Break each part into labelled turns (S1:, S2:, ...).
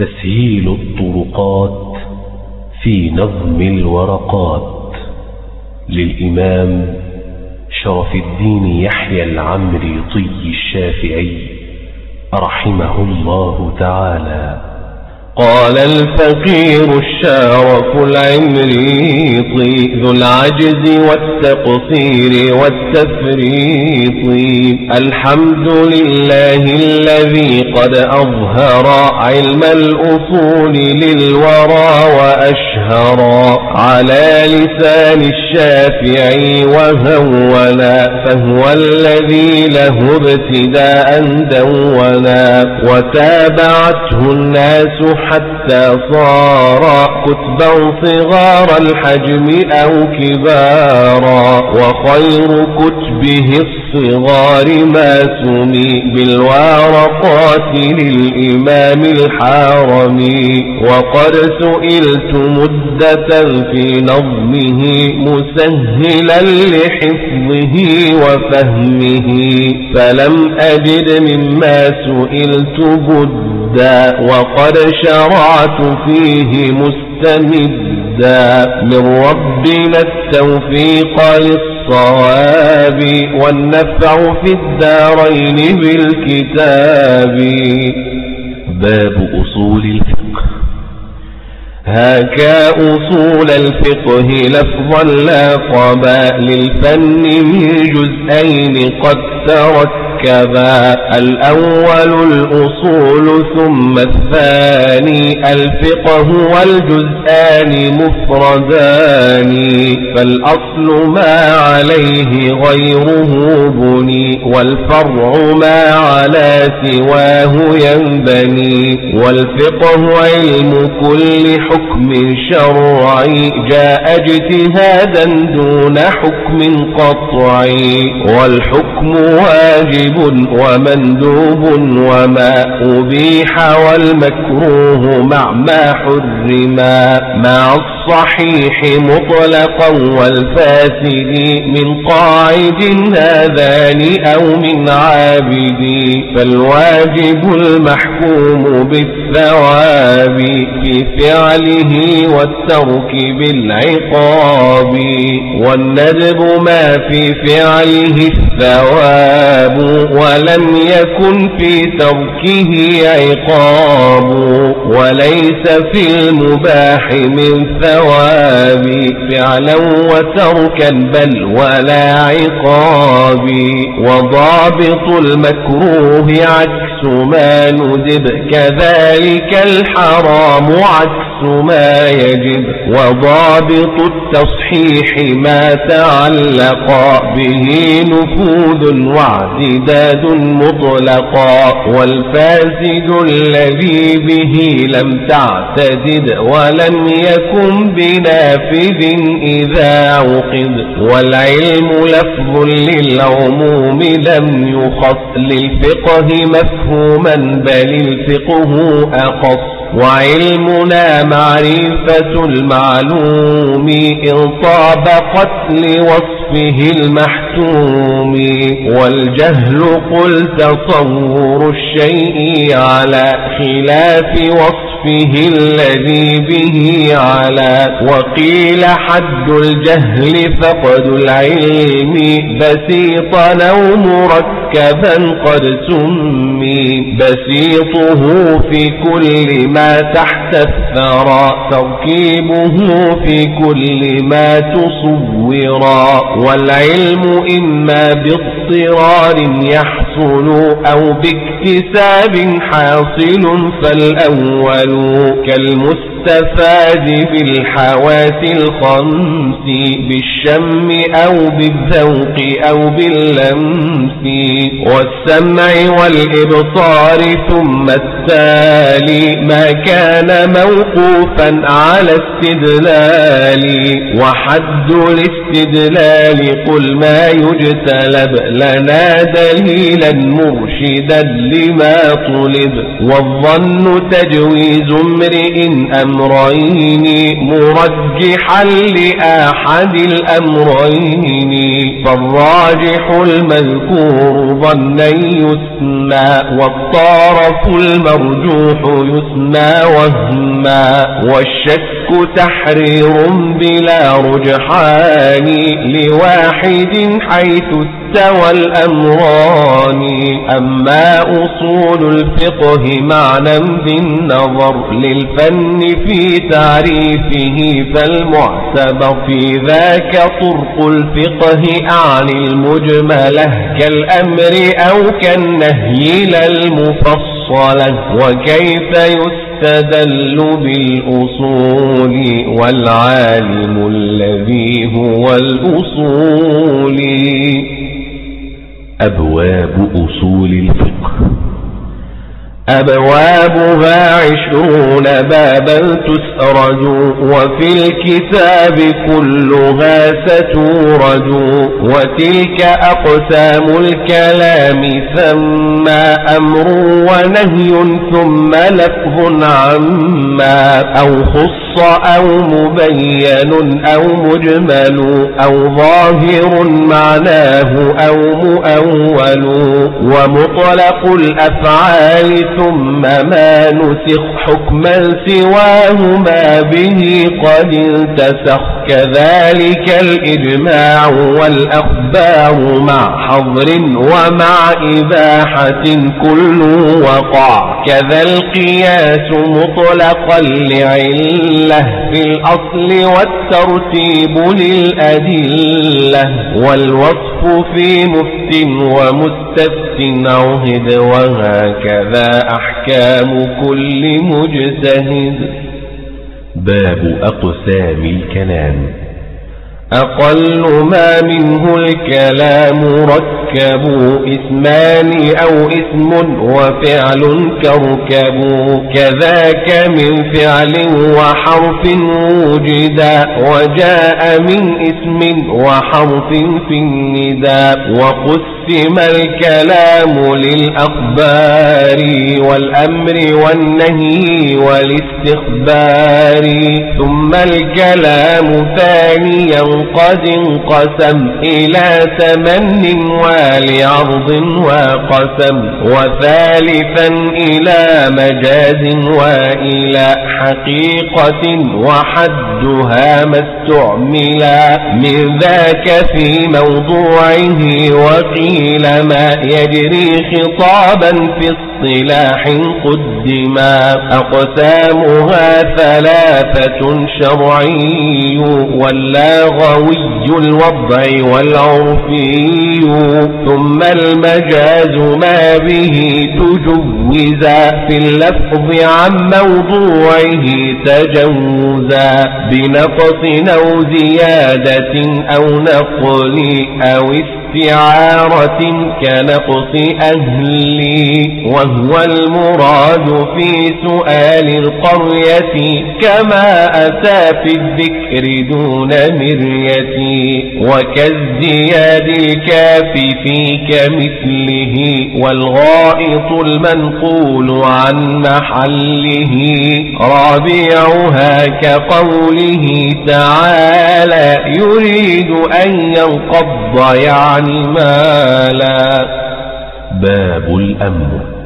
S1: تسهيل الطرقات في نظم الورقات. للإمام شرف الدين يحيى العمري طي الشافعي رحمه الله تعالى.
S2: قال الفقير الشارف العمريطي ذو العجز والتقصير والتفريط. الحمد لله الذي قد أظهر علم الأصول للورى وأشهر على لسان الشافعي وهونا فهو الذي له ابتداء دونا. وتابعته الناس حتى صار كتبا صغار الحجم أو كبارا. وخير كتبه الصغار ما سمي بالورقات للإمام الحارمي وقد سئلت مدة في نظمه مسهلا لحفظه وفهمه. فلم أجد مما سئلت بدا وقد شرعت فيه مستمدا. من ربنا التوفيق للصواب والنفع في الدارين بالكتاب.
S1: باب أصول الفقه.
S2: هاكا أصول الفقه لفظا لا قبا للفن من جزئين قد ترك ركبا الأول الأصول ثم الثاني الفقه والجزآن مفردان. فالأصل ما عليه غيره بني والفرع ما على سواه ينبني. والفقه علم كل حكم شرعي. جاء اجتهادا دون حكم قطعي. والحكم واجب واجب ومندوب وما أبيح والمكروه مع ما حرما مع الصحيح مطلقا والفاسد من قاعد هذان أو من عابد فالواجب المحكوم بالثواب في فعله والترك بالعقاب والندب ما في فعله الثواب ولم يكن في تركه عقاب وليس في المباح من ثواب فعلا وتركا بل ولا عقاب وضابط المكروه عكس ما ندب كذلك الحرام عكس ما يجب. وضابط التصحيح ما تعلق به نفوذ وعدد فساد مطلقا. والفاسد الذي به لم تعتدد ولم يكن بنافذ إذا عقد. والعلم لفظ للعموم لم يخص للفقه مفهوما بل الفقه أخص وعلمنا معرفة المعلوم إن طابقت لوصفه المحتوم. والجهل قل تصور الشيء على خلاف وصفه الذي به على وقيل حد الجهل فقد العلم بسيطا أو مركبا قد سمي. بسيطه في كل ما ما تحت الثرى تركيبه في كل ما تصورا. والعلم إما باضطرار يحصل أو بإكتساب حاصل فالأول كالمستقبل المستفاد بالحواس الخمس بالشم أو بالذوق أو باللمس والسمع والإبصار ثم التالي ما كان موقوفا على استدلال وحد الاستدلال قل ما يجتلب لنا دليلا مرشدا لما طلب والظن تجويز امرئ أم الأمرين مرجحا لآحد الأمرين فالراجح المذكور ظنا يسمى والطارف المرجوح يسمى وهما والشك تحرير بلا رجحان لواحد حيث استوى الأمران أما أصول الفقه معنى بالنظر للفن في تعريفه فالمعتبر في ذاك طرق الفقه أعني المجملة كالأمر أو كالنهي للمفصلة وكيف يستدل بالأصول والعالم الذي هو الأصول.
S1: أبواب أصول الفقه.
S2: أبوابها عشرون بابا تسرج وفي الكتاب كلها ستورج وتلك أقسام الكلام ثم أمر ونهي ثم لفظ عما أو خص أو مبين أو مجمل أو ظاهر معناه أو مؤول ومطلق الأفعال ثم ما نسخ حكما سواه ما به قد انتسخ كذلك الإجماع والأخبار مع حظر ومع إباحة كل وقع كذا القياس مطلقا لعلة في الأصل والترتيب للأدلة والوصف في مفت ومستفت عهد وهكذا أحكام كل مجتهد.
S1: باب أقسام الكلام.
S2: أقل ما منه الكلام ركب اسمان أو اسم وفعل كركب كذاك من فعل وحرف وجدا وجاء من اسم وحرف في النداء وقسم الكلام للأخبار والأمر والنهي والاستخبار ثم الكلام ثانيا قد انقسم إلى تمن ولعرض وقسم وثالثا إلى مجاز وإلى حقيقة وحدها ما استعملا من ذاك في موضوعه وقيل ما يجري خطابا في اصطلاح قدما أقسامها ثلاثة شرعي واللاغوي الوضع والعرفي ثم المجاز ما به تجوزا في اللفظ عن موضوعه تجوزا بنقص أو زيادة أو نقل أو استعارة كنقص أهلي. وهو المراد في سؤال القرية كما أتى في الذكر دون مرية وكالزياد الكاف في كمثله والغائط المنقول عن محله رابعها كقوله تعالى يريد أن ينقض يعني مالا.
S1: باب الأمر.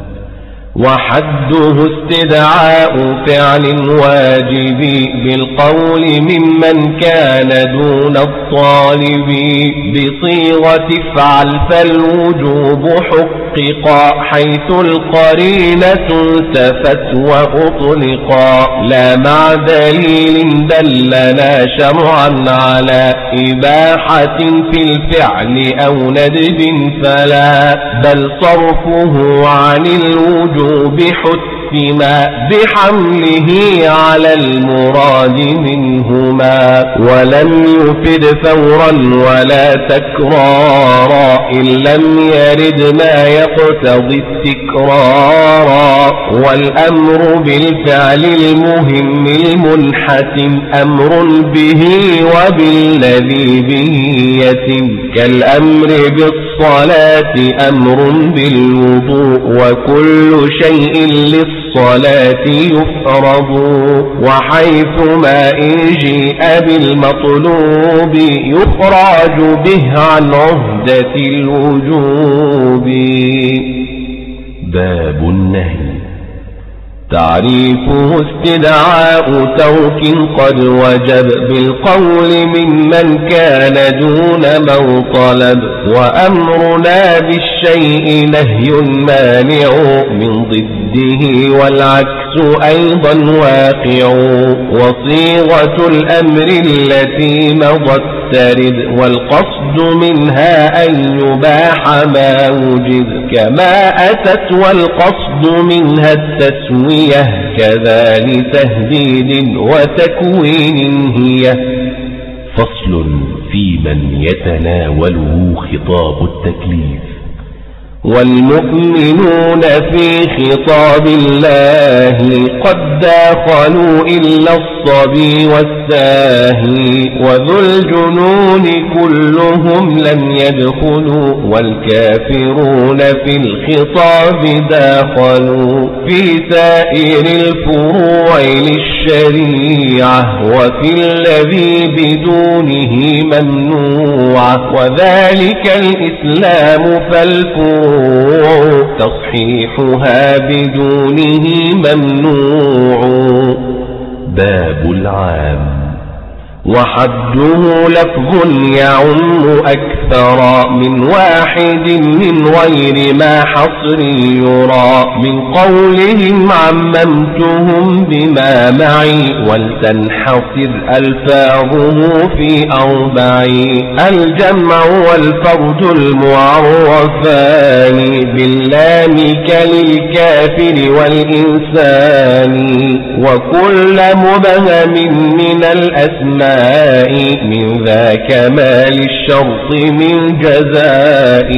S2: وحده استدعاء فعل واجب بالقول ممن كان دون الطالب بصيغة افعل فالوجوب حققا حيث القرينة انتفت وأطلقا لا مع دليل دلنا شرعا على إباحة في الفعل أو ندب فلا بل صرفه عن الوجوب بحتما بحمله على المراد منهما ولم يفد فورا ولا تكرارا إن لم يرد ما يقتضي التكرارا والأمر بالفعل المهم المنحتم أمر به وبالذي به يتم كالأمر بالصلاة الصلاة أمر بالوضوء وكل شيء للصلاة يفرض وحيثما إن جيء بالمطلوب يخرج به عن عهدة الوجوب.
S1: باب النهي.
S2: تعريفه استدعاء توك قد وجب بالقول ممن كان دون من طلب وأمرنا بالشيء نهي مانع من ضده والعكس أيضا واقع وصيغة الأمر التي مضت ترد والقصد منها أن يباح ما وجد كما أتت والقصد منها التسوية كذا لتهديد وتكوين هي
S1: فصل في من يتناوله خطاب التكليف
S2: والمؤمنون في خطاب الله قد داخلوا إلا الصبي والساهي وذو الجنون كلهم لم يدخلوا والكافرون في الخطاب داخلوا في سائر الفروع للشريعة وفي الذي بدونه ممنوع وذلك الإسلام فالفروع تصحيحها بدونه ممنوع.
S1: باب العام.
S2: وحده لفظ يعم أكثر من واحد من غير ما حصر يرى من قولهم عممتهم بما معي ولتنحصر ألفاظه في أربع الجمع والفرد المعرفان باللام كللكافر والإنسان وكل مبهم من الأسماء من ذاك ما للشرط من جزاء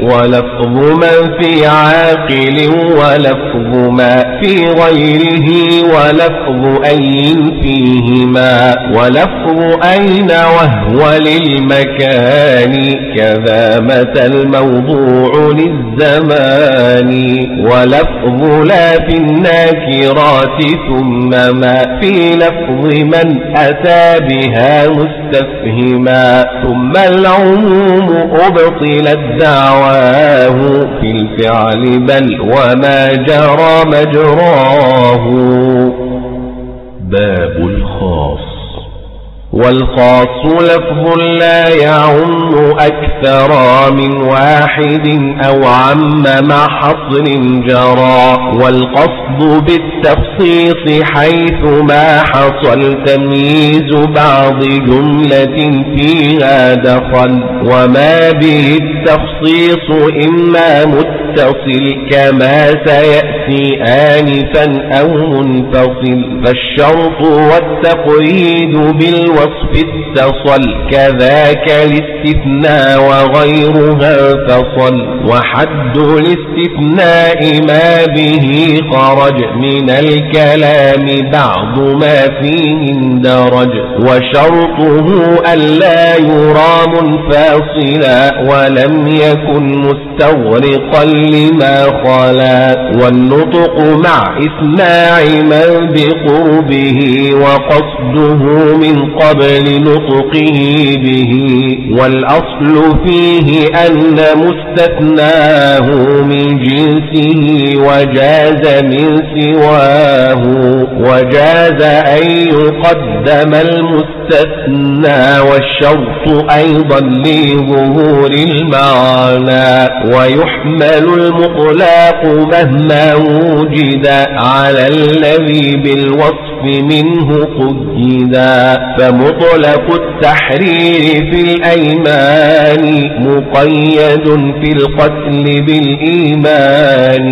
S2: ولفظ من في عاقل ولفظ ما في غيره ولفظ أي فيهما ولفظ أين وهو للمكان كذا متى الموضوع للزمان ولفظ لا في الناكرات ثم ما في لفظ من أتى بها مستفهما ثم العموم أبطلت دعواه في الفعل بل وما جرى مجراه.
S1: باب الخاص.
S2: والخاص لفظ لا يعم أكثر من واحد أو عم مع حصر جرى. والقصد بالتخصيص حيث ما حصل تمييز بعض جملة فيها دخل. وما به التخصيص إما متصل كما سيأتي آنفا أو منفصل فالشرط والتقييد بالوصف الوصف اتصل كذاك الاستثناء وغيرها فصل وحد الاستثناء ما به خرج من الكلام بعض ما فيه اندرج وشرطه ألا يرى منفاصلا ولم يكن مستغرقا لما خلا والنطق مع إسماع من بقربه وقصده من قبل نطقه به والأصل فيه أن مستثناه من جنسه وجاز من سواه وجاز أن يقدم المستثنى والشرط أيضا لظهور المعنى ويحمل المطلاق مهما وجد على الذي بالوصف منه قيدا فمطلق التحرير في الأيمان مقيد في القتل بالإيمان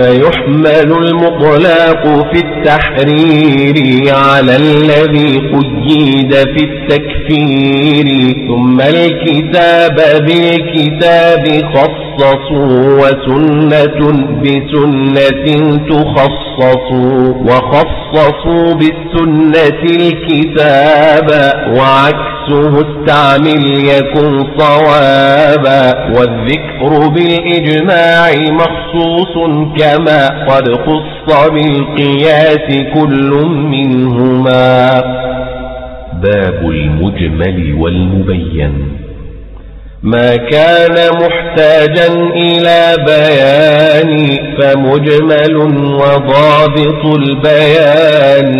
S2: فيحمل المطلاق في التحرير على الذي قيد في التكفير ثم الكتاب بالكتاب خصصوا وسنة بسنة تخصصوا وخصصوا بالسنة الكتاب وعكس وعكسه استعمل يكن صوابا والذكر بالإجماع مخصوص كما قد خص بالقياس كل منهما.
S1: باب المجمل والمبين.
S2: ما كان محتاجا إلى بيان فمجمل وضابط البيان.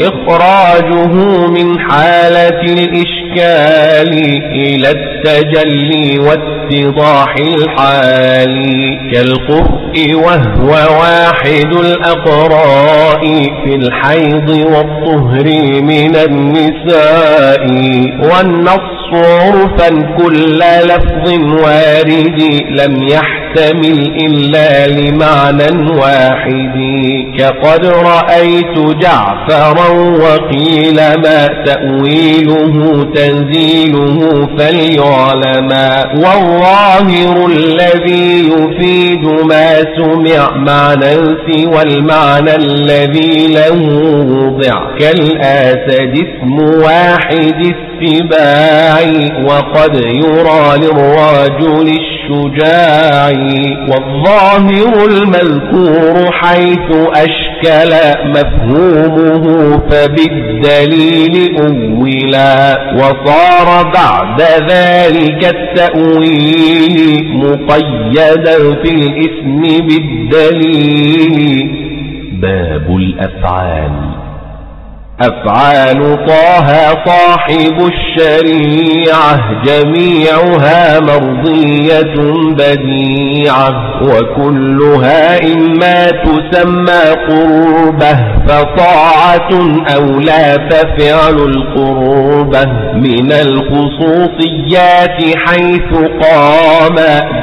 S2: إخراجه من حالة الإشكال إلى التجلي واتضاح الحال كالقرء وهو واحد الأقراء في الحيض والطهر من النساء والنص عرفا كل لفظ وارد لم يحتمل إلا لمعنى واحد كقد رأيت جعفرا وقيل ما تأويله تنزيله فليعلما والظاهر الذي يفيد ما سمع معنى المعنى الذي له وضع. كالآسد اسم واحد السباع وقد يرى للرجل الشجاع والظاهر المذكور حيث أشكل مفهومه فبالدليل أولا وصار بعد ذلك التأويل مقيدا في الاسم بالدليل.
S1: باب الأفعال.
S2: أفعال طه صاحب الشريعة جميعها مرضية بديعة وكلها إما تسمى قربة فطاعة أو لا ففعل القربة. من الخصوصيات حيث قام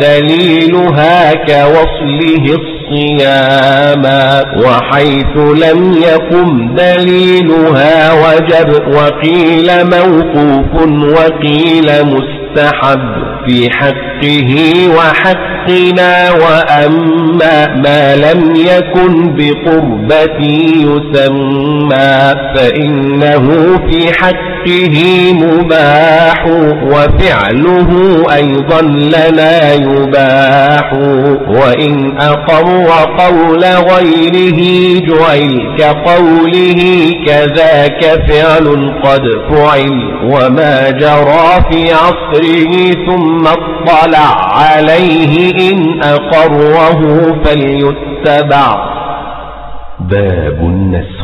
S2: دليلها كوصله الصياما وحيث لم يقم دليلها وجب وقيل موقوف وقيل مستحب في حقه وحقنا وأما ما لم يكن بقربتي يسمى فإنه في حقه مباح وفعله أيضا لنا يباح وإن أقر قول غيره جعل كقوله كذاك فعل قد فعل وما جرى في عصره ثم اطلع عليه أقره فليتبع.
S1: باب النسخ.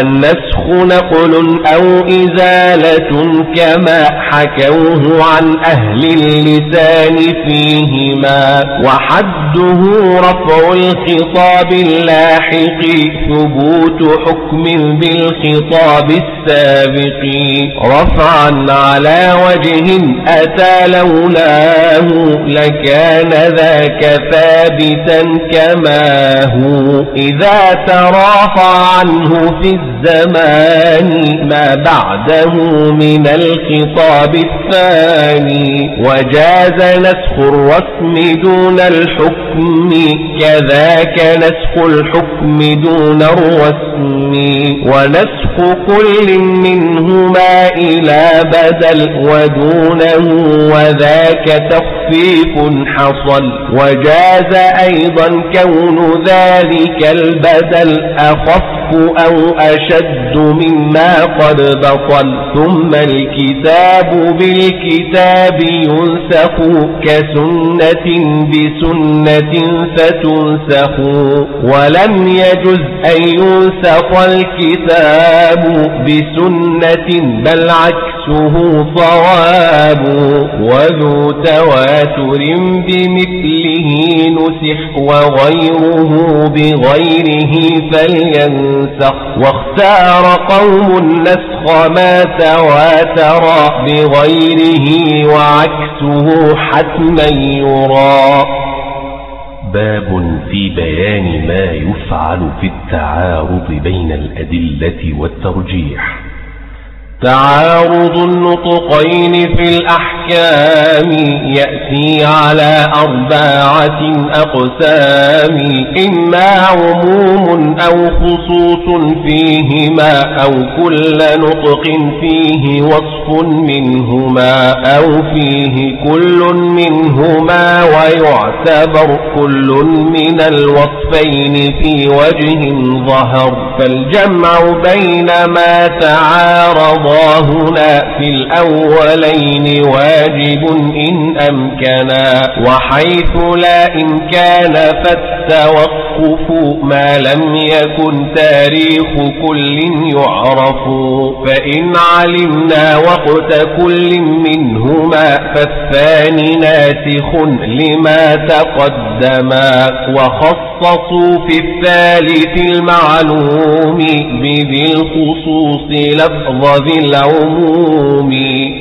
S2: النسخ نقل أو إزالة كما حكوه عن أهل اللسان فيهما وحده رفع الخطاب اللاحق ثبوت حكم بالخطاب السابق رفعا على وجه أتى لولاه لكان ذاك ثابتا كما هو إذا ترافع عنه في الزمان ما بعده من الخطاب الثاني وجاز نسخ الرسم دون الحكم كذاك نسخ الحكم دون الرسم ونسخ كل منهما إلى بدل ودونه وذاك تخفيف حصل وجاز أيضا كون ذلك البدل أخف أو أشد مما قد بطل ثم الكتاب بالكتاب ينسخ كسنة بسنة فتنسخ ولم يجز أن ينسخ الكتاب بسنة بل عكسه صواب وذو تواتر بمثله نسخ وغيره بغيره فلينسخ واختار قوم النسخ ما تواتر بغيره وعكسه حتما يرى.
S1: باب في بيان ما يفعل في التعارض بين الأدلة والترجيح.
S2: تعارض النطقين في الأحكام يأتي على أربعة أقسام إما عموم أو خصوص فيهما أو كل نطق فيه وصف منهما أو فيه كل منهما ويعتبر كل من الوصفين في وجه ظهر. فالجمع بين ما تعارض هنا في الأولين واجب إن أمكنا وحيث لا إمكان فالتوقف ما لم يكن تاريخ كل يعرف. فإن علمنا وقت كل منهما فالثاني ناسخ لما تقدما. وخصصوا في الثالث المعلوم بذي الخصوص لفظ ذي العموم.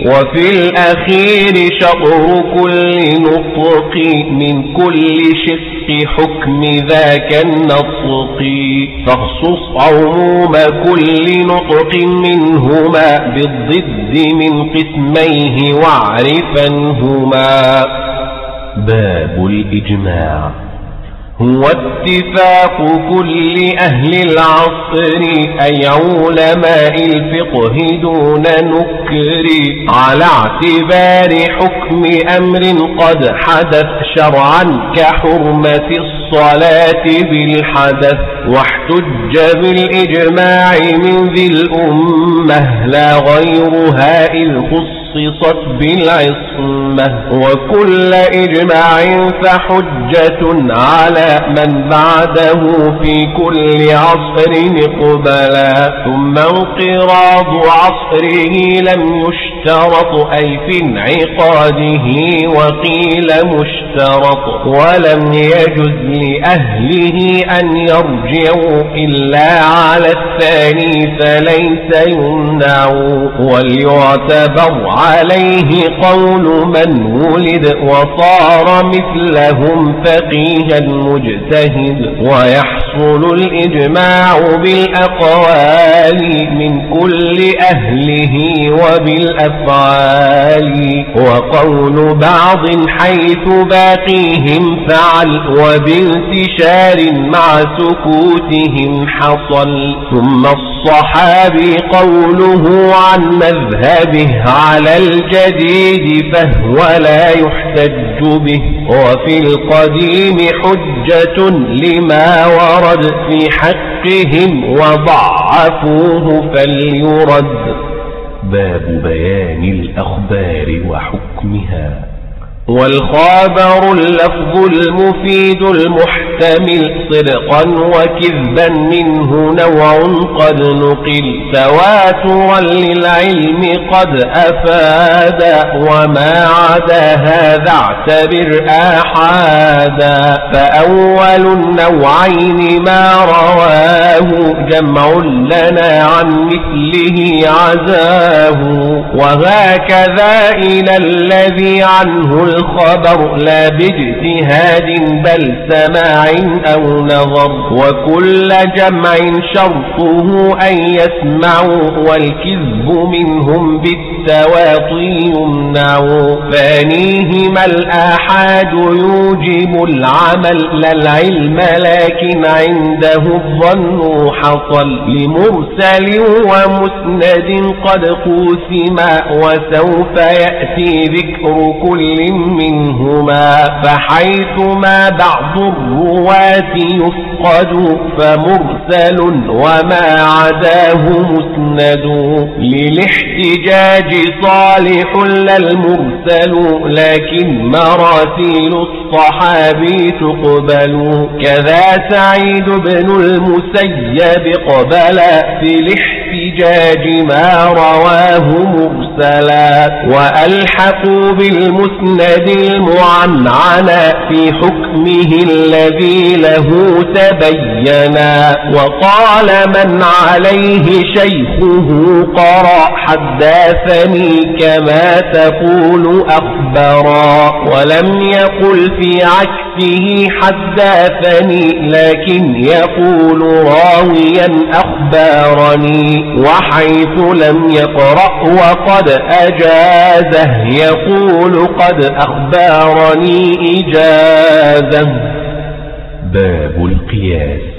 S2: وفي الأخير شطر كل نطق من كل شق حكم ذاك النطق. فاخصص عموم كل نطق منهما بالضد من قسميه واعرفنهما.
S1: باب الإجماع.
S2: هو اتفاق كل أهل العصر أي علماء الفقه دون نكر. على اعتبار حكم أمر قد حدث شرعا كحرمة الصلاة بالحدث. واحتج بالإجماع من ذي الأمة لا غيرها إذ خصصت بالعصمة وكل إجماع فحجة على من بعده في كل عصر اقبلا. ثم انقراض عصره لم يشترط أي في انعقاده وقيل مشترط. ولم يجز لأهله أن يرجعوا إلا على الثاني فليس يمنع. وليعتبر عليه قول من ولد وصار مثلهم فقيها مجتهد ويحصل الإجماع بالأقوال من كل أهله وبالأفعال وقول بعض حيث باقيهم فعل وبانتشار مع سكوتهم حصل ثم الصحابي قوله عن مذهبه على الجديد فهو لا يحتج به وفي القديم حجة لما ورد في حقهم وضعفوه فليرد
S1: باب بيان الأخبار وحكمها.
S2: والخابر اللفظ المفيد المحتمل صدقا وكذبا منه نوع قد نقل تواترا للعلم قد أفاد وما عدا هذا اعتبر آحادا فأول النوعين ما رواه جمع لنا عن مثله عزاه وهكذا إلى الذي عنه الخبر لا باجتهاد بل سماع أو نظر وكل جمع شرطه أن يسمعوا والكذب منهم بالتواطي يمنع ثانيهما الآحاد يوجب العمل لا العلم لكن عنده الظن حصل لمرسل ومسند قد قوسما وسوف يأتي ذكر كل منهما فحيثما بعض الرواة يفقد فمرسل وما عداه مسند. للاحتجاج صالح لا المرسل لكن مراسيل الصحابي تقبل. كذا سعيد بن المسيب قبل في الاحتجاج ما رواه مرسلا. وألحقوا بالمسند المعنعن في حكمه الذي له تبينا وقال من عليه شيخه قرأ حدثني كما تقول أخبرا. ولم يقل في عكس نفسه حدثني لكن يقول راويا أخبارني وحيث لم يقرأ وقد أجازه يقول قد أخبارني إجازة.
S1: باب القياس.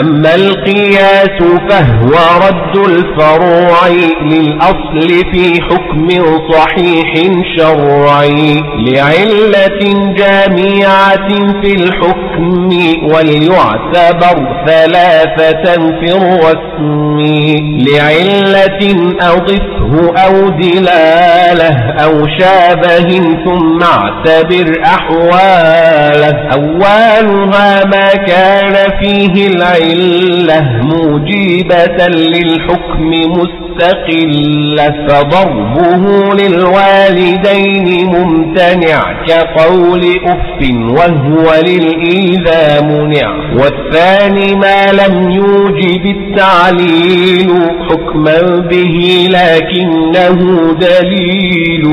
S2: أما القياس فهو رد الفروع للأصل في حكم صحيح شرعي لعلة جامعة في الحكم وليعتبر ثلاثة في الرسم لعلة أضفه أو دلالة أو شابه ثم اعتبر أحواله أولها ما كان فيه العلم علة موجبة للحكم مستقلة فضربه للوالدين ممتنع كقول أف وهو للإيذا منع. والثاني ما لم يوجب التعليل حكما به لكنه دليل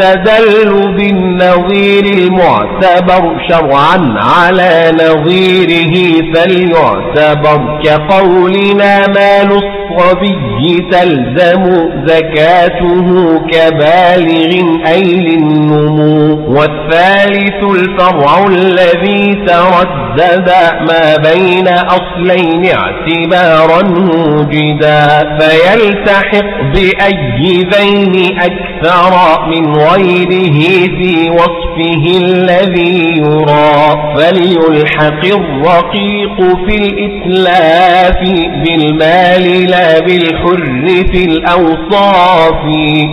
S2: فيستدل بالنظير المعتبر شرعا على نظيره فليعتبر كقولنا مال الصبي تلزم زكاته كبالغ أي للنمو والثالث الفرع الذي تردد ما بين أصلين اعتبارا موجدا. فيلتحق بأي ذين أكثر من غيره في وصفه الذي يرى. فليلحق الرقيق في الإتلاف بالمال لا بالحر في الأوصاف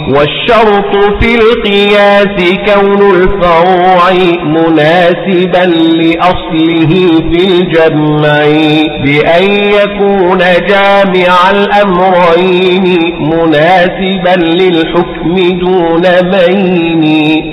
S2: والشرط في القياس كون الفروع مناسبا لأصله في الجمع بأن يكون جامع الأمرين مناسبا للحكم دون مين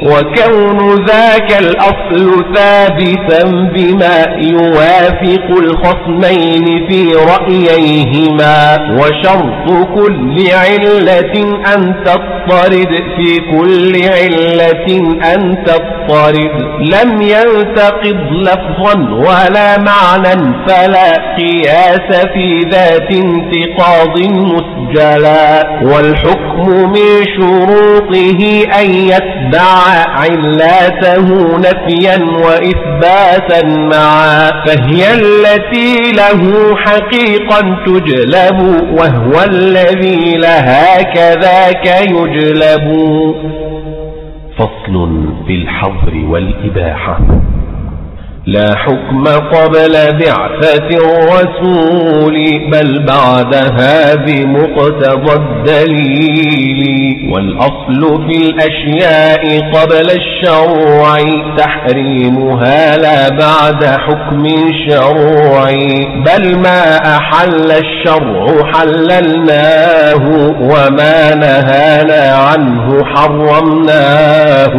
S2: وكون ذاك الأصل ثابتا بما يوافق الخصمين في رأييهما وشرط كل علة أن تضطرد. في كل علة أن تضطرد. لم ينتقض لفظا ولا معنى فلا قياس في ذات انتقاض مسجلا. والحكم من شروطه أن يتبع علاته نفيا وإثباتا معا. فهي التي له حقيقا تجلب وهو الذي لها كذاك يجلب
S1: فصل في الحظر والإباحة.
S2: لا حكم قبل بعثة الرسول بل بعدها بمقتضى الدليل. والأصل في الأشياء قبل الشرع تحريمها لا بعد حكم شرعي بل ما أحل الشرع حللناه وما نهانا عنه حرمناه.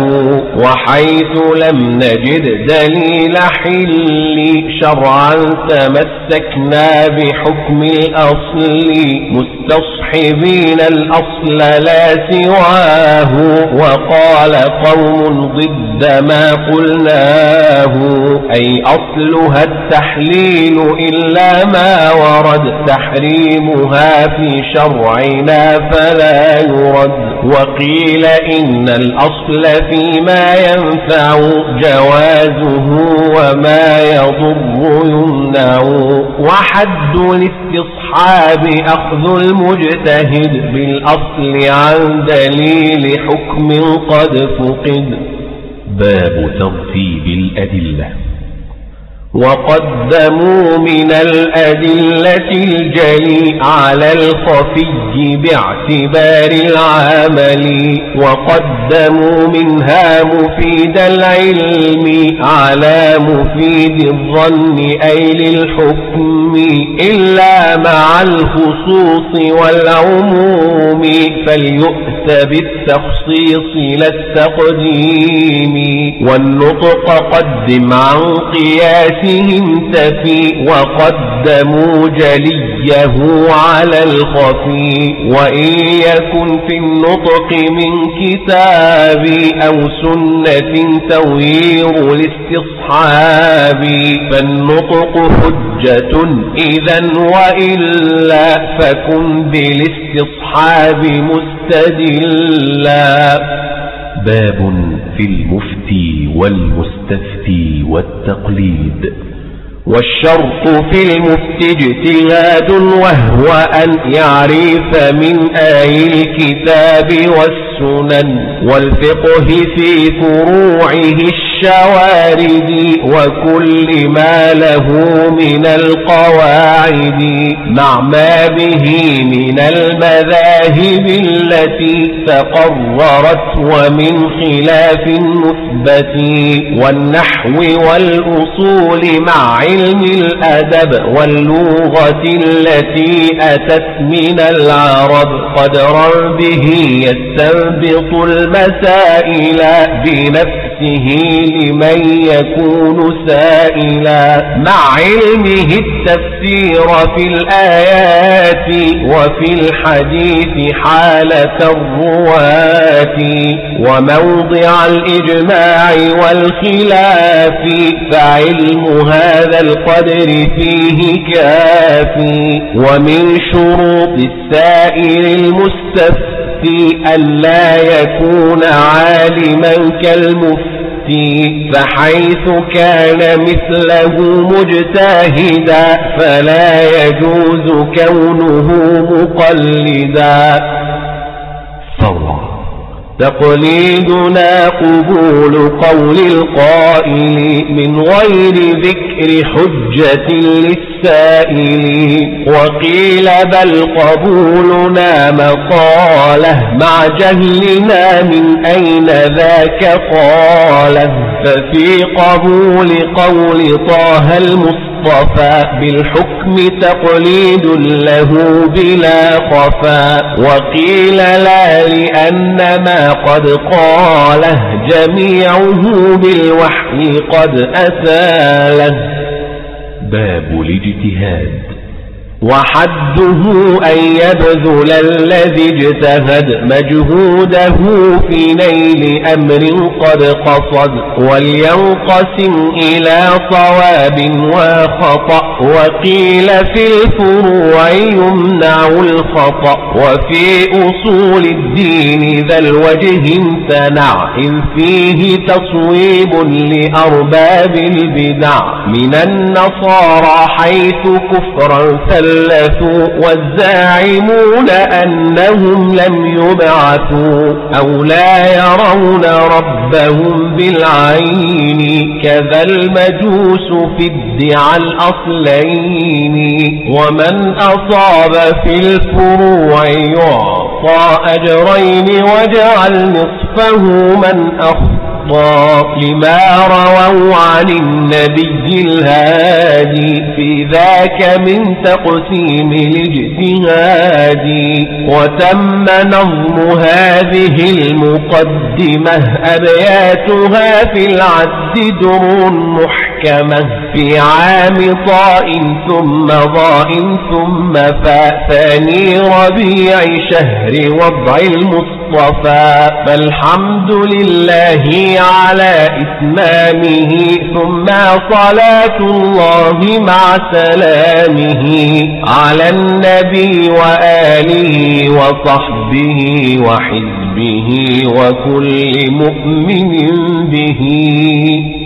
S2: وحيث لم نجد دليل حل شرعا تمسكنا بحكم الأصل مستصحبين الأصل لا سواه. وقال قوم ضد ما قلناه. أي أصلها التحليل إلا ما ورد. تحريمها في شرعنا فلا يرد. وقيل إن الأصل فيما ينفع جوازه وما يضر يمنع. وحد الاستصحاب أخذ المجتهد بالأصل عن دليل حكم قد فقد.
S1: باب ترتيب الأدلة.
S2: وقدموا من الأدلة الجلي على الخفي باعتبار العمل وقدموا منها مفيد العلم على مفيد الظن أي للحكم إلا مع الخصوص والعموم فليؤت بالتخصيص لا التقديم. والنطق قدم عن قياس آياتهم تفي وقدموا جليه على الخفي وإن يكن في النطق من كتاب أو سنة توير الاستصحاب فالنطق حجة إذا وإلا فكن بالاستصحاب مستدلا.
S1: باب في المفتي والمستفتي والتقليد.
S2: والشرط في المفتي اجتهاد وهو أن يعرف من آي الكتاب والسنن والفقه في فروعه الشوارد وكل ما له من القواعد مع ما به من المذاهب التي تقررت ومن خلاف مثبت والنحو والأصول مع علم الأدب واللغة التي أتت من العرب قدرا به يستنبط المسائل بنفسه لمن يكون سائلا. مع علمه التفسير في الآيات وفي الحديث حالة الرواة وموضع الإجماع والخلاف فعلم هذا القدر فيه كافي. ومن شروط السائل المستفتي ألا يكون عالما كالمفتي فحيث كان مثله مجتهدا فلا يجوز كونه مقلدا.
S1: ثورة
S2: تقليدنا قبول قول القائل من غير ذكر حجة للسائل. وقيل بل قبولنا مقالة مع جهلنا من أين ذاك قالة. ففي قبول قول طه المصطفى بالحكم تقليد له بلا خفا وقيل لا لأن ما قد قاله جميعه بالوحي قد أساله.
S1: باب الاجتهاد.
S2: وحده أن يبذل الذي اجتهد مجهوده في نيل أمر قد قصد ولينقسم إلى صواب وخطأ وقيل في الفروع يمنع الخطأ وفي أصول الدين ذا الوجه امتنع إذ فيه تصويب لأرباب البدع من النصارى حيث كفرا ثلثوا والزاعمون أنهم لم يبعثوا أو لا يرون ربهم بالعين كذا المجوس في ادعى الأصلين ومن أصاب في الفروع يعطى أجرين وجعل نصفه من أخطأ لما رووا عن النبي الهادي في ذاك من تقسيم الاجتهاد. وتم نظم هذه المقدمة أبياتها في العد در محكمة في عام طاء ثم ضاء ثم فاء. ثاني ربيع شهر وضع المصطفى فالحمد لله على إتمامه ثم صلاة الله مع سلامه على النبي وآله وصحبه وحزبه وكل مؤمن به.